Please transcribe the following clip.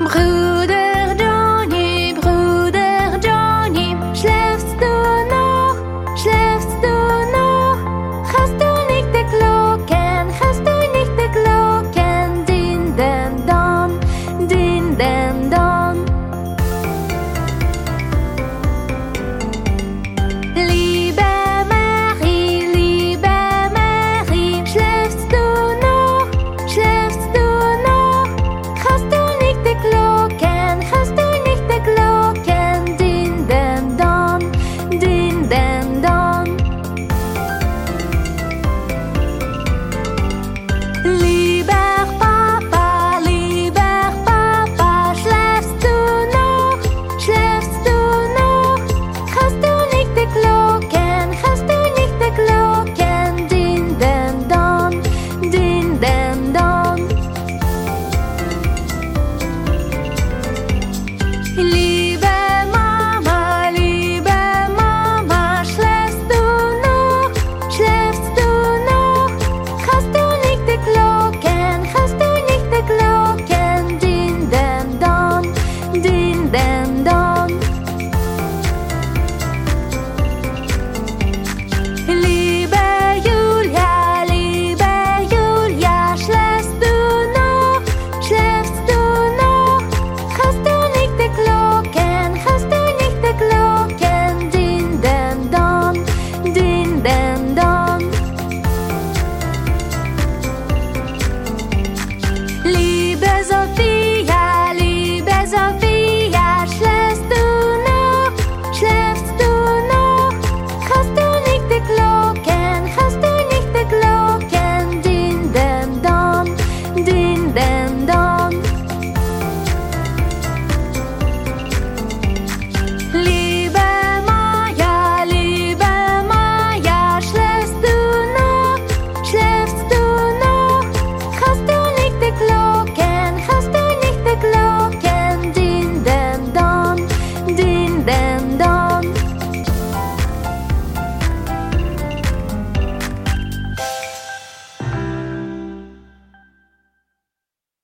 Brûle